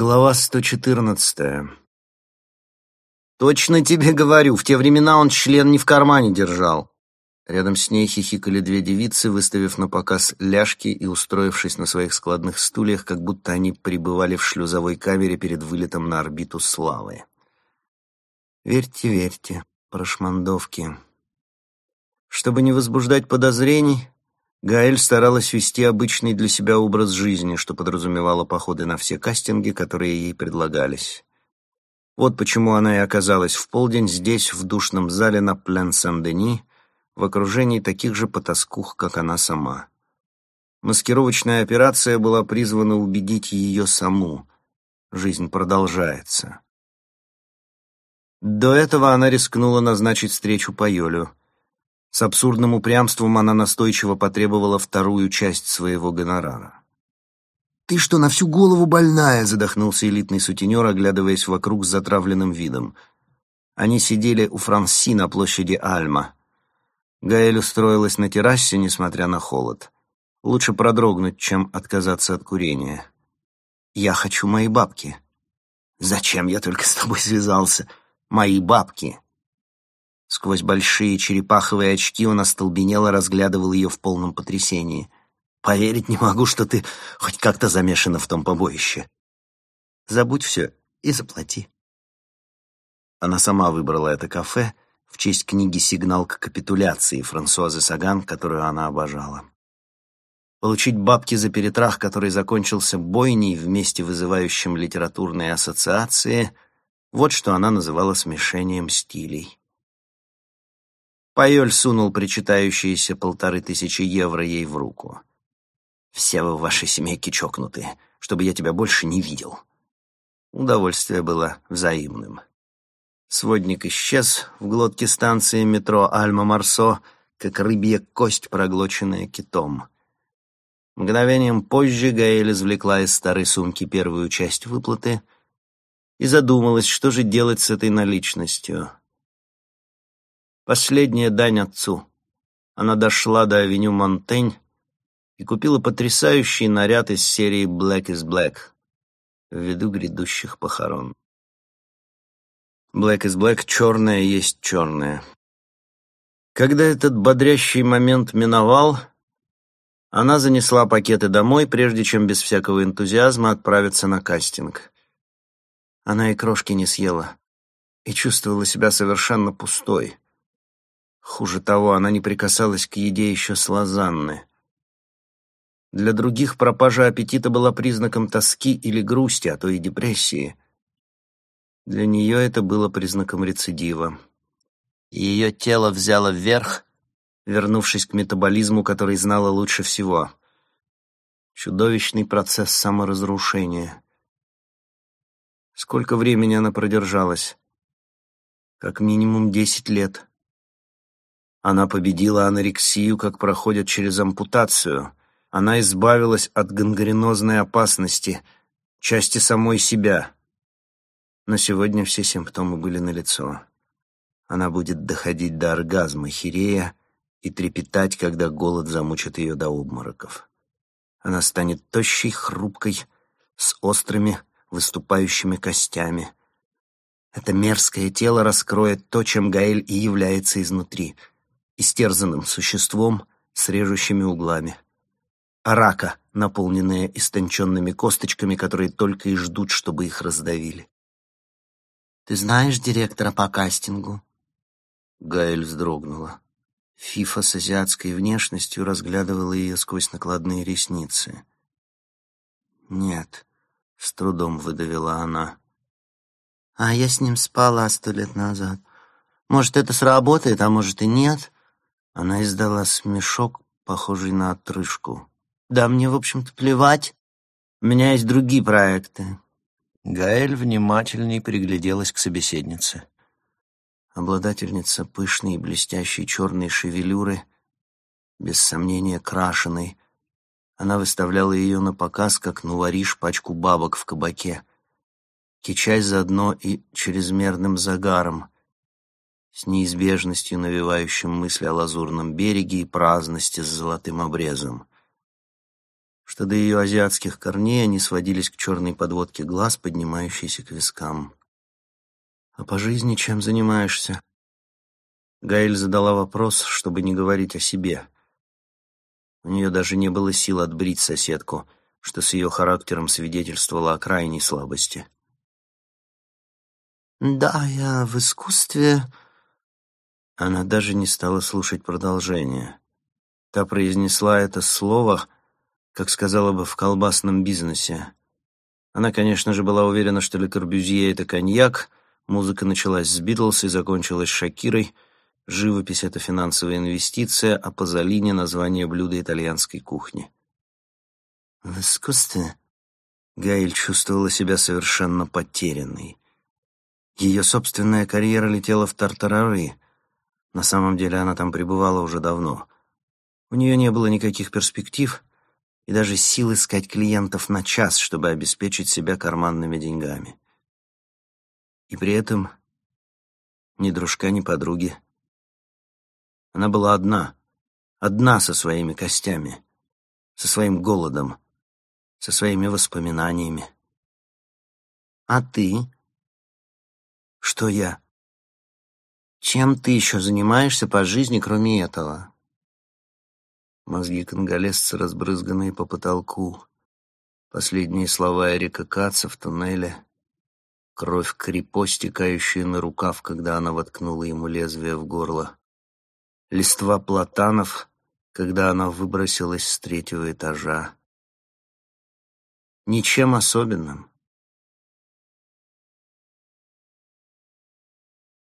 Глава 114. «Точно тебе говорю, в те времена он член не в кармане держал». Рядом с ней хихикали две девицы, выставив на показ ляжки и устроившись на своих складных стульях, как будто они пребывали в шлюзовой камере перед вылетом на орбиту славы. «Верьте, верьте, прошмандовки». Чтобы не возбуждать подозрений, Гаэль старалась вести обычный для себя образ жизни, что подразумевало походы на все кастинги, которые ей предлагались. Вот почему она и оказалась в полдень здесь, в душном зале на Плен-Сан-Дени, в окружении таких же потаскух, как она сама. Маскировочная операция была призвана убедить ее саму. Жизнь продолжается. До этого она рискнула назначить встречу по Йолю. С абсурдным упрямством она настойчиво потребовала вторую часть своего гонорара. «Ты что, на всю голову больная?» — задохнулся элитный сутенер, оглядываясь вокруг с затравленным видом. Они сидели у Франси на площади Альма. Гаэль устроилась на террасе, несмотря на холод. Лучше продрогнуть, чем отказаться от курения. «Я хочу мои бабки». «Зачем я только с тобой связался? Мои бабки!» Сквозь большие черепаховые очки он остолбенело разглядывал ее в полном потрясении. «Поверить не могу, что ты хоть как-то замешана в том побоище. Забудь все и заплати». Она сама выбрала это кафе в честь книги «Сигнал к капитуляции» Франсуазы Саган, которую она обожала. Получить бабки за перетрах, который закончился бойней вместе вызывающим литературные ассоциации, вот что она называла смешением стилей. Пайоль сунул причитающиеся полторы тысячи евро ей в руку. «Все вы в вашей семейке чокнутые, чтобы я тебя больше не видел». Удовольствие было взаимным. Сводник исчез в глотке станции метро Альма-Марсо, как рыбья кость, проглоченная китом. Мгновением позже Гаэль извлекла из старой сумки первую часть выплаты и задумалась, что же делать с этой наличностью. Последняя дань отцу. Она дошла до авеню Монтень и купила потрясающий наряд из серии «Black is Black» ввиду грядущих похорон. «Black is Black» — черное есть черное. Когда этот бодрящий момент миновал, она занесла пакеты домой, прежде чем без всякого энтузиазма отправиться на кастинг. Она и крошки не съела и чувствовала себя совершенно пустой. Хуже того, она не прикасалась к еде еще с лазанны. Для других пропажа аппетита была признаком тоски или грусти, а то и депрессии. Для нее это было признаком рецидива. Ее тело взяло вверх, вернувшись к метаболизму, который знала лучше всего. Чудовищный процесс саморазрушения. Сколько времени она продержалась? Как минимум десять лет. Она победила анорексию, как проходят через ампутацию. Она избавилась от гангренозной опасности, части самой себя. Но сегодня все симптомы были налицо. Она будет доходить до оргазма, хирея и трепетать, когда голод замучит ее до обмороков. Она станет тощей, хрупкой, с острыми, выступающими костями. Это мерзкое тело раскроет то, чем Гаэль и является изнутри — истерзанным существом с режущими углами. А рака, наполненная истонченными косточками, которые только и ждут, чтобы их раздавили. «Ты знаешь директора по кастингу?» Гаэль вздрогнула. Фифа с азиатской внешностью разглядывала ее сквозь накладные ресницы. «Нет», — с трудом выдавила она. «А я с ним спала сто лет назад. Может, это сработает, а может и нет. Она издала смешок, похожий на отрыжку. «Да мне, в общем-то, плевать. У меня есть другие проекты». Гаэль внимательней пригляделась к собеседнице. Обладательница пышной и блестящей черной шевелюры, без сомнения крашеной, она выставляла ее на показ, как нуворишь пачку бабок в кабаке, кичась заодно и чрезмерным загаром — с неизбежностью навевающим мысли о лазурном береге и праздности с золотым обрезом. что до ее азиатских корней они сводились к черной подводке глаз, поднимающейся к вискам. «А по жизни чем занимаешься?» Гаэль задала вопрос, чтобы не говорить о себе. У нее даже не было сил отбрить соседку, что с ее характером свидетельствовало о крайней слабости. «Да, я в искусстве...» Она даже не стала слушать продолжение. Та произнесла это слово, как сказала бы в колбасном бизнесе. Она, конечно же, была уверена, что Ле Корбюзье — это коньяк, музыка началась с Битлз и закончилась Шакирой, живопись — это финансовая инвестиция, а Пазолини — название блюда итальянской кухни. В искусстве Гаиль чувствовала себя совершенно потерянной. Ее собственная карьера летела в тартарары. На самом деле она там пребывала уже давно. У нее не было никаких перспектив и даже сил искать клиентов на час, чтобы обеспечить себя карманными деньгами. И при этом ни дружка, ни подруги. Она была одна, одна со своими костями, со своим голодом, со своими воспоминаниями. «А ты?» Что я? Чем ты еще занимаешься по жизни, кроме этого? Мозги конголезца, разбрызганные по потолку. Последние слова Эрика Каца в туннеле. Кровь крепо, стекающая на рукав, когда она воткнула ему лезвие в горло. Листва платанов, когда она выбросилась с третьего этажа. Ничем особенным.